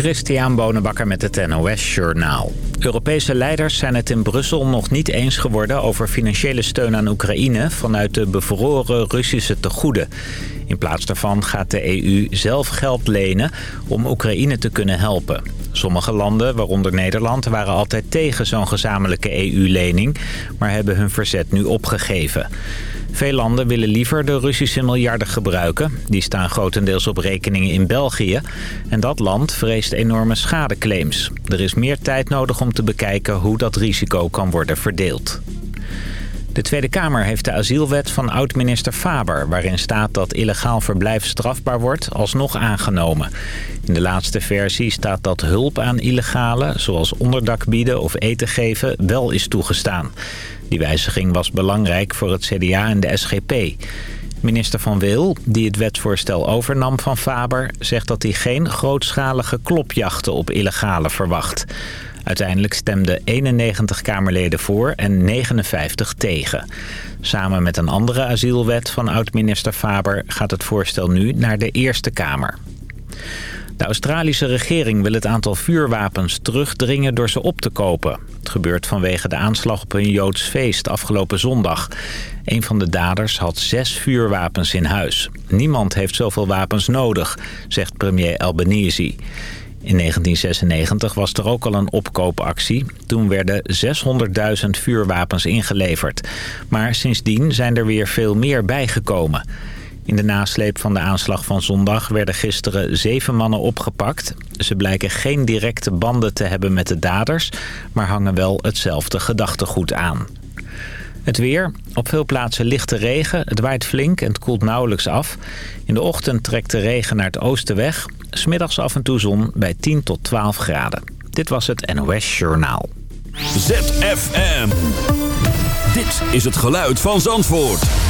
Christian Bonenbakker met het NOS Journaal. Europese leiders zijn het in Brussel nog niet eens geworden over financiële steun aan Oekraïne vanuit de bevroren Russische tegoeden. In plaats daarvan gaat de EU zelf geld lenen om Oekraïne te kunnen helpen. Sommige landen, waaronder Nederland, waren altijd tegen zo'n gezamenlijke EU-lening, maar hebben hun verzet nu opgegeven. Veel landen willen liever de Russische miljarden gebruiken. Die staan grotendeels op rekeningen in België. En dat land vreest enorme schadeclaims. Er is meer tijd nodig om te bekijken hoe dat risico kan worden verdeeld. De Tweede Kamer heeft de asielwet van oud-minister Faber... waarin staat dat illegaal verblijf strafbaar wordt, alsnog aangenomen. In de laatste versie staat dat hulp aan illegalen... zoals onderdak bieden of eten geven, wel is toegestaan. Die wijziging was belangrijk voor het CDA en de SGP. Minister Van Wil, die het wetsvoorstel overnam van Faber... zegt dat hij geen grootschalige klopjachten op illegale verwacht. Uiteindelijk stemden 91 Kamerleden voor en 59 tegen. Samen met een andere asielwet van oud-minister Faber... gaat het voorstel nu naar de Eerste Kamer. De Australische regering wil het aantal vuurwapens terugdringen door ze op te kopen. Het gebeurt vanwege de aanslag op een Joods feest afgelopen zondag. Een van de daders had zes vuurwapens in huis. Niemand heeft zoveel wapens nodig, zegt premier Albanese. In 1996 was er ook al een opkoopactie. Toen werden 600.000 vuurwapens ingeleverd. Maar sindsdien zijn er weer veel meer bijgekomen. In de nasleep van de aanslag van zondag werden gisteren zeven mannen opgepakt. Ze blijken geen directe banden te hebben met de daders... maar hangen wel hetzelfde gedachtegoed aan. Het weer. Op veel plaatsen lichte regen. Het waait flink en het koelt nauwelijks af. In de ochtend trekt de regen naar het oosten weg. Smiddags af en toe zon bij 10 tot 12 graden. Dit was het NOS Journaal. ZFM. Dit is het geluid van Zandvoort.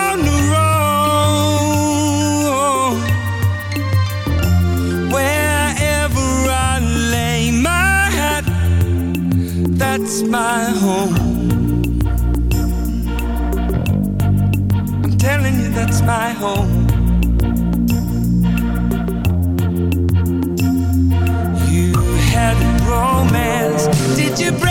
my home. You had romance, did you break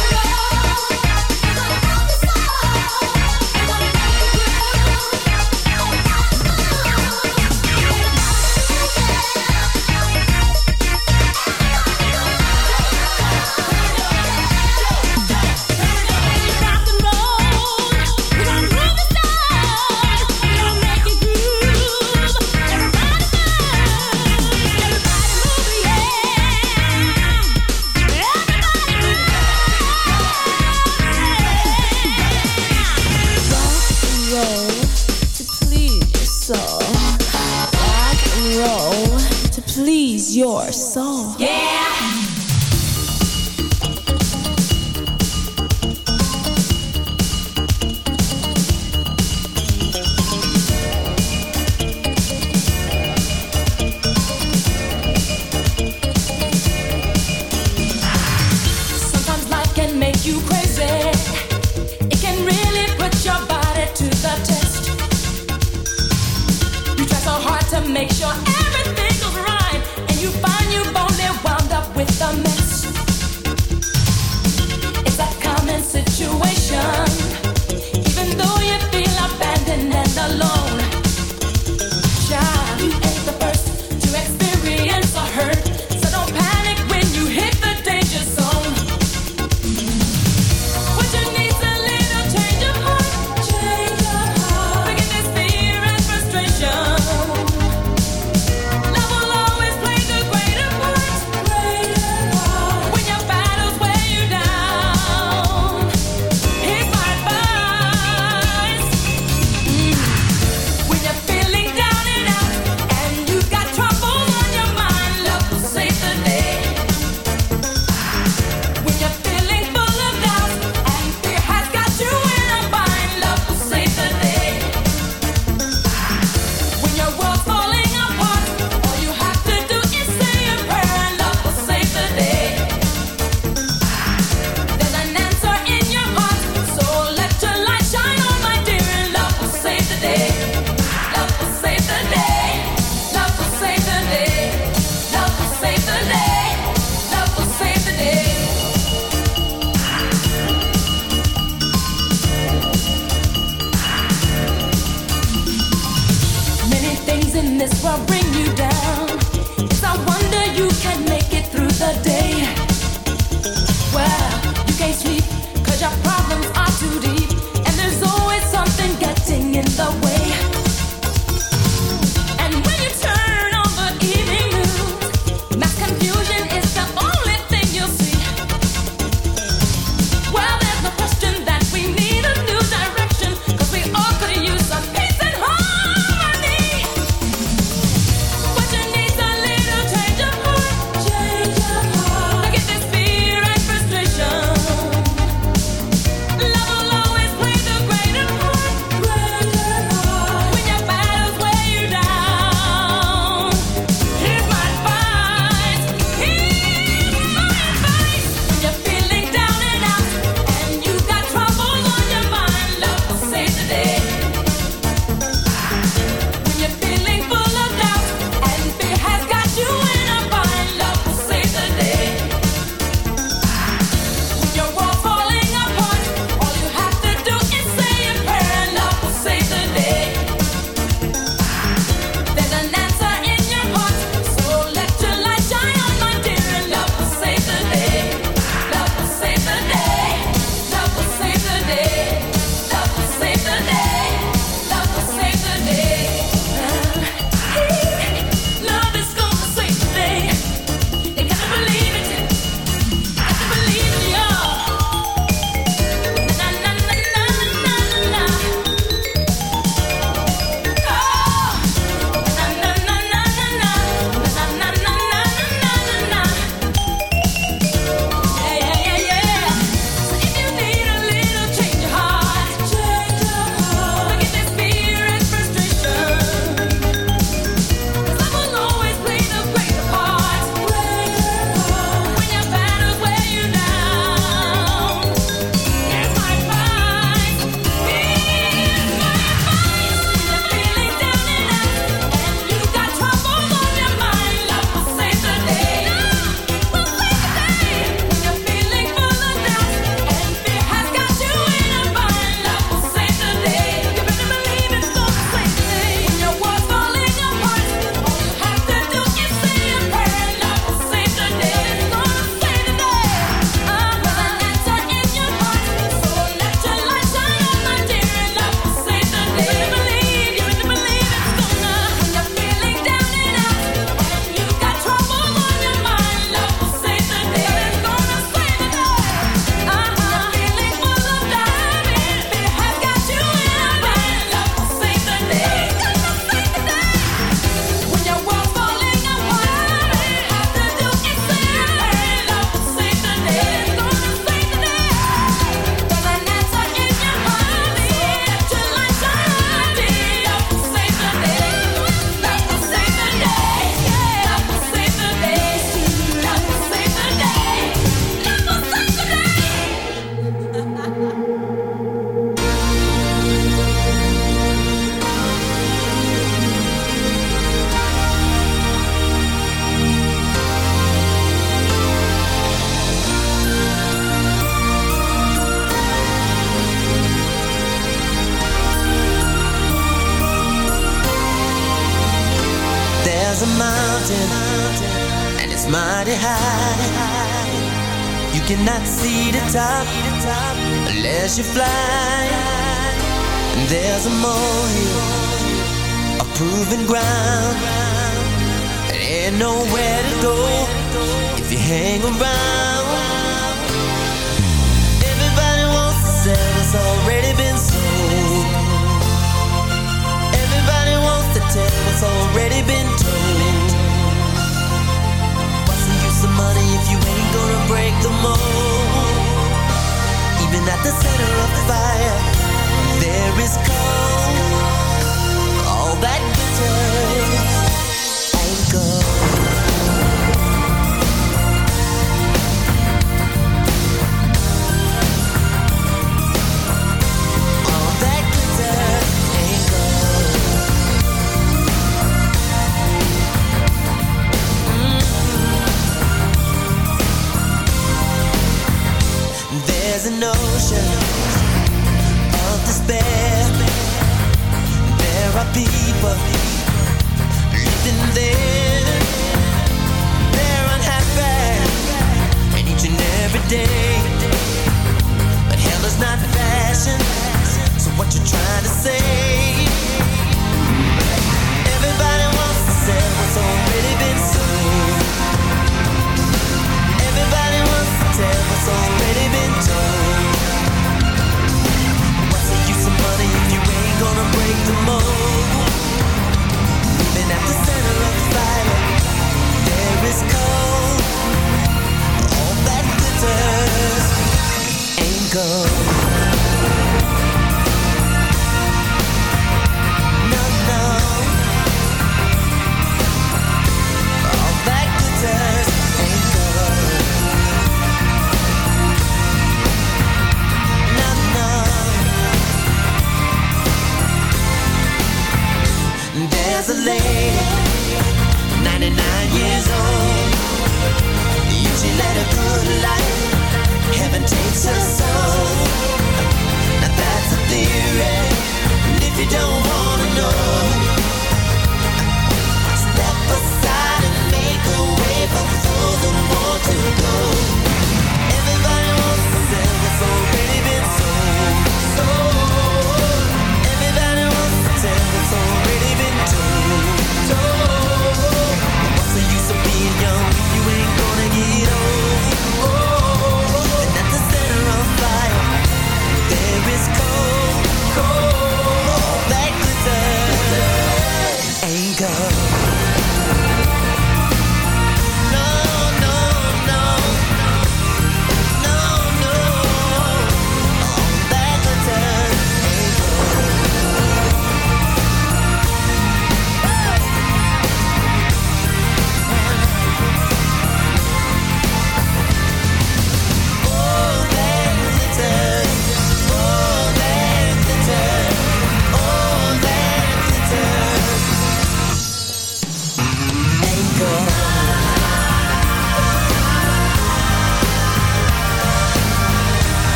Soul. Yeah.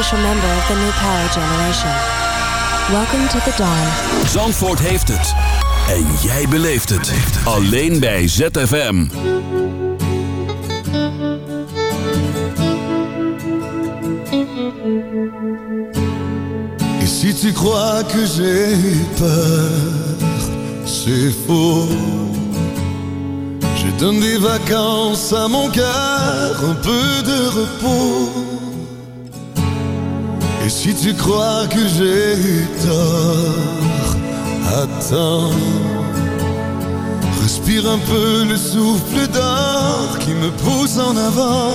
Official member of the New Power Generation. Welcome to the dawn. Zandvoort heeft het. En jij beleeft het. Alleen bij ZFM. Et si tu crois que j'ai peur, c'est faux. Je donne des vacances à mon cœur, un peu de repos. Si tu crois que j'ai tort, attends. Respire un peu le souffle d'or qui me pousse en avant.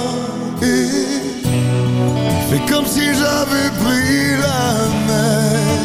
Et Fais comme si j'avais pris la mer.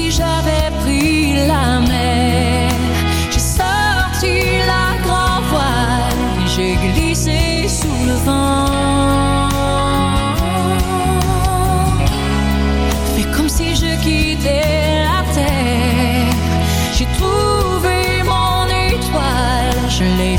Si j'avais pris la mer. J'ai sorti la grand voile, j'ai glissé sous le vent. Fais comme si je quittais la terre. J'ai trouvé mon étoile, je l'ai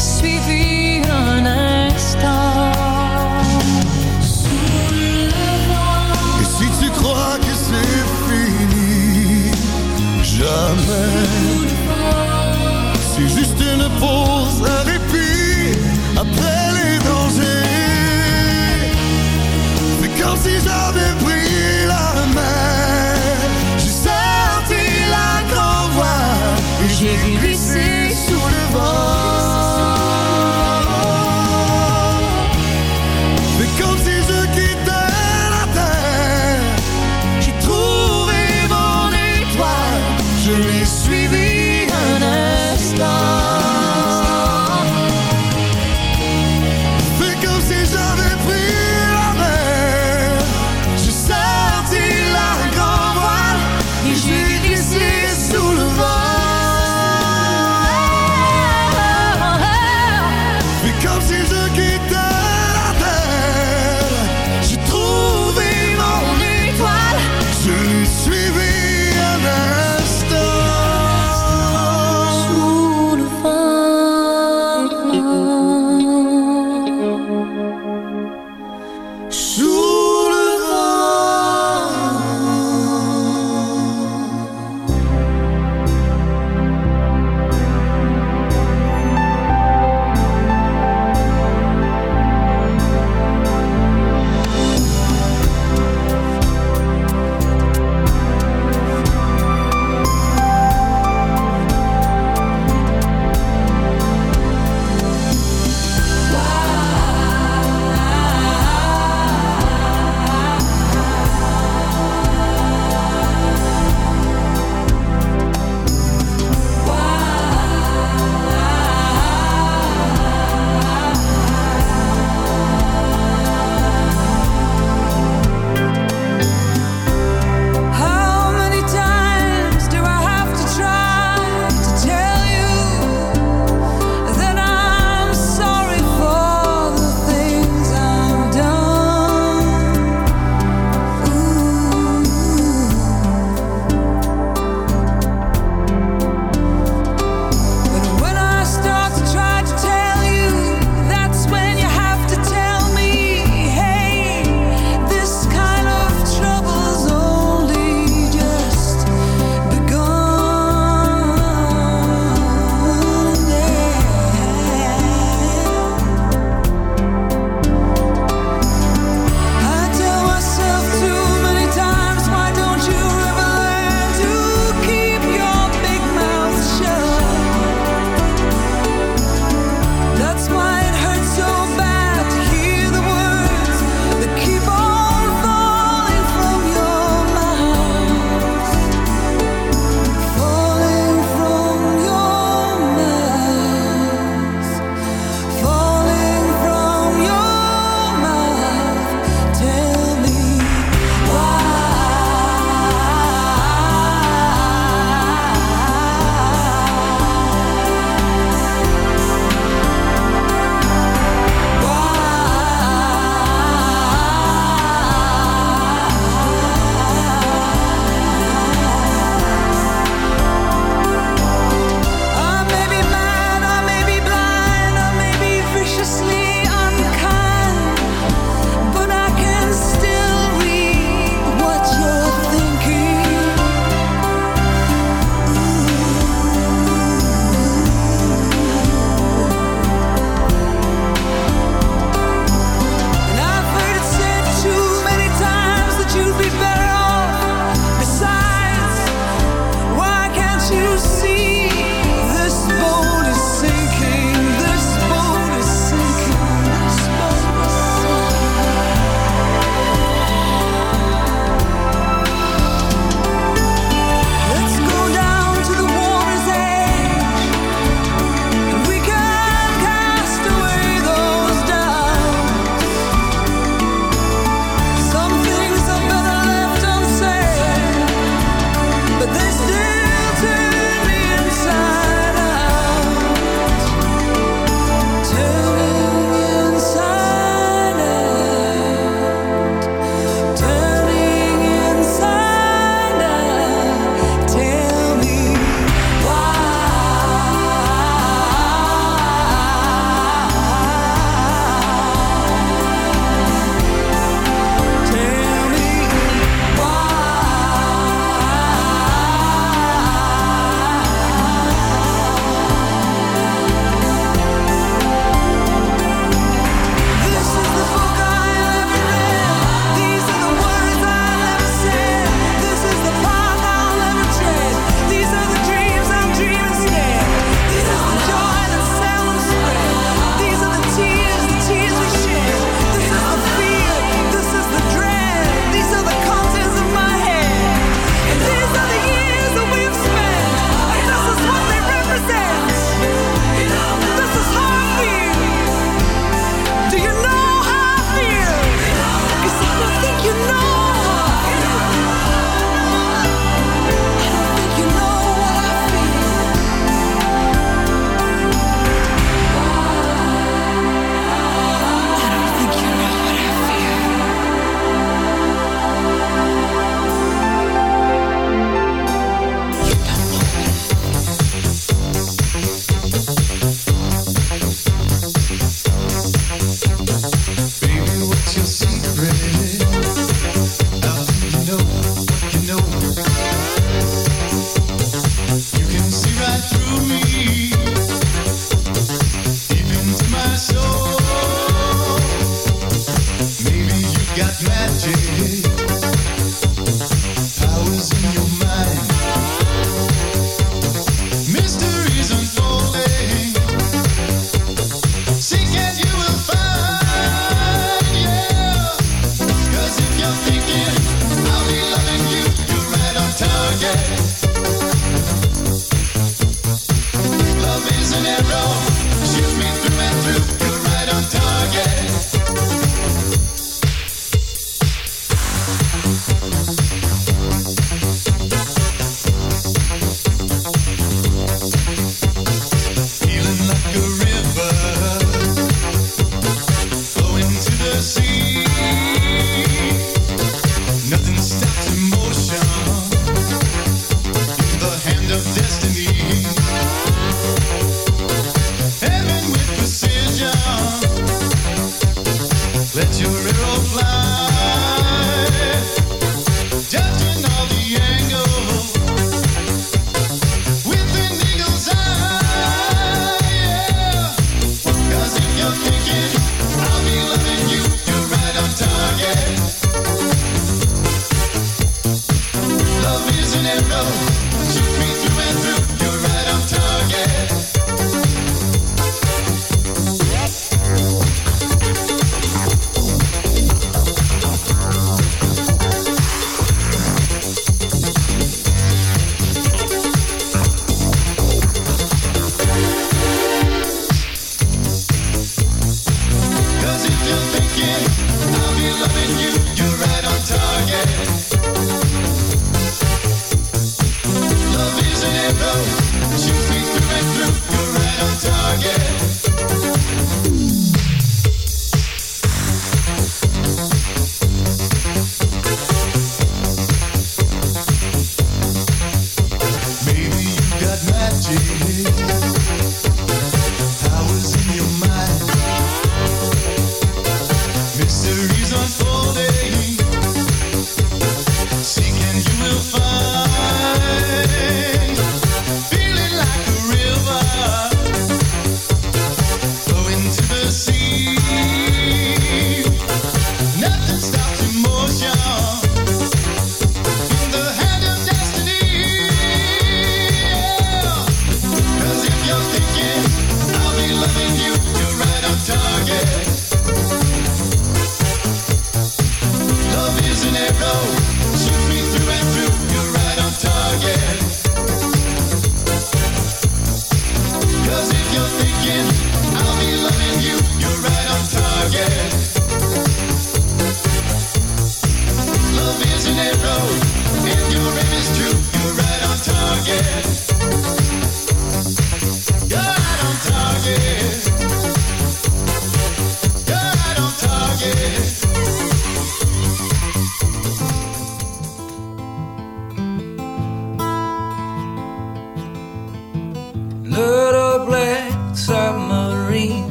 fly.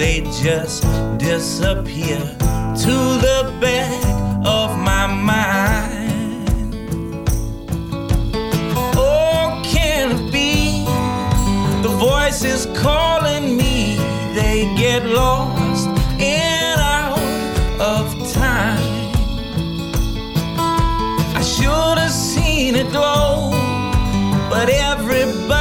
they just disappear to the back of my mind. Oh, can it be the voices calling me? They get lost in out of time. I should have seen it glow, but everybody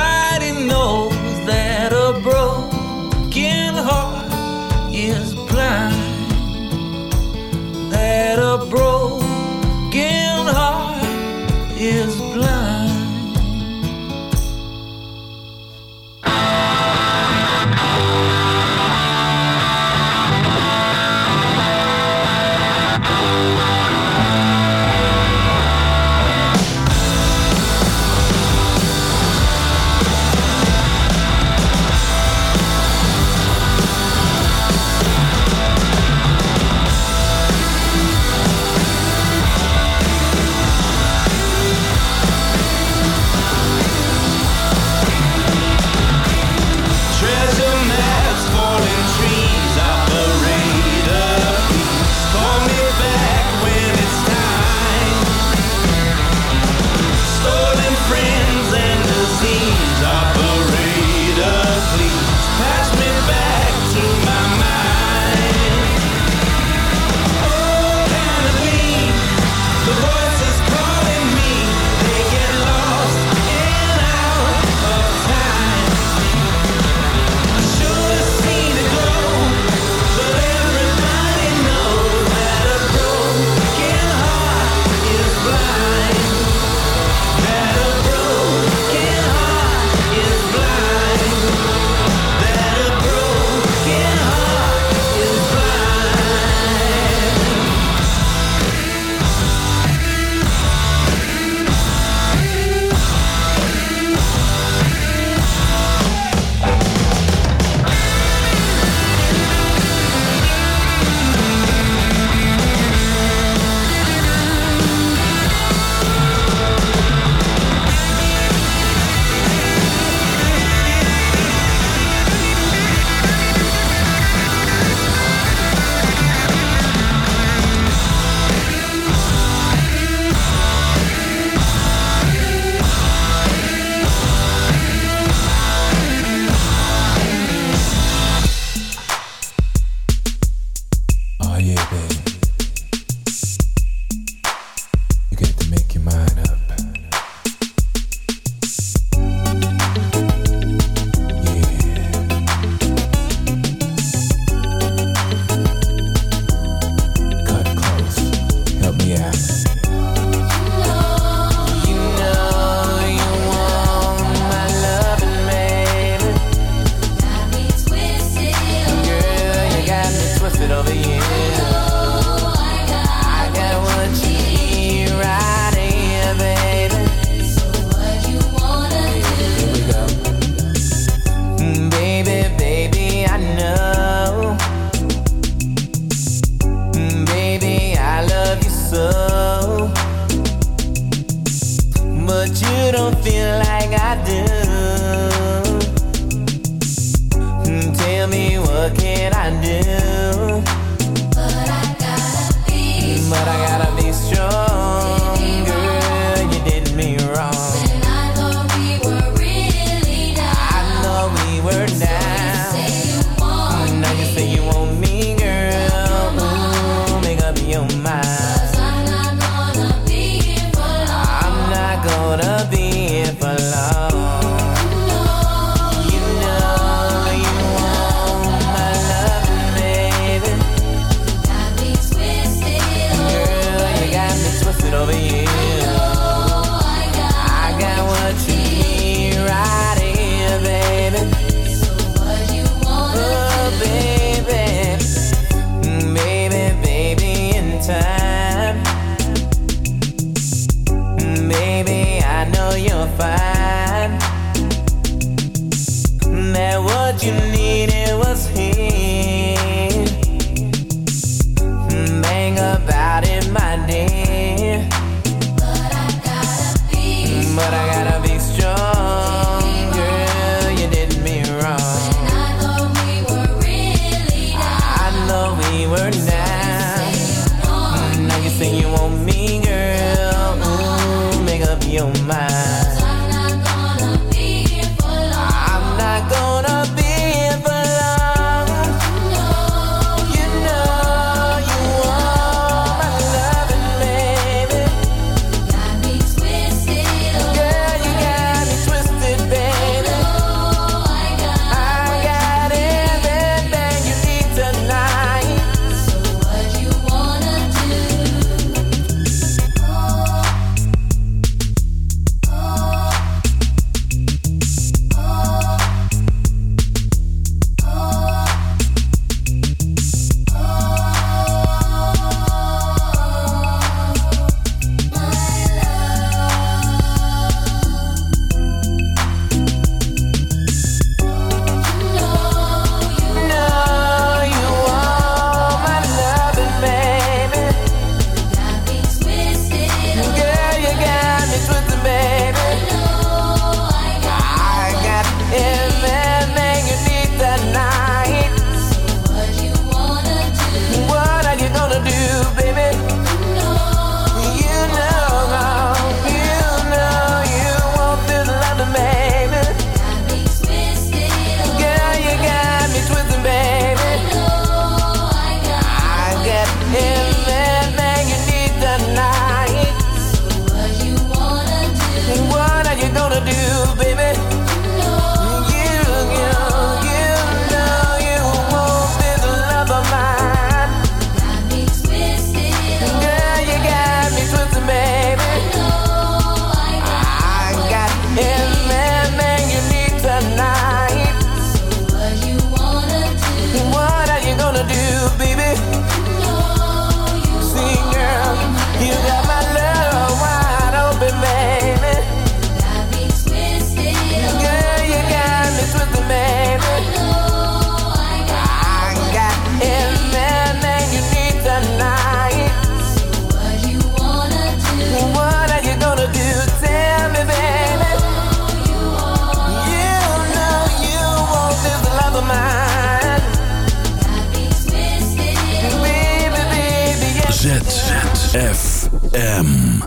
ZFM.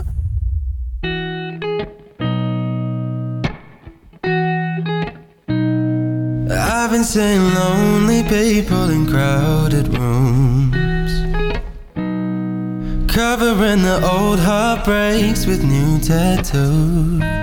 I've been seeing lonely people in crowded rooms Covering the old heartbreaks with new tattoos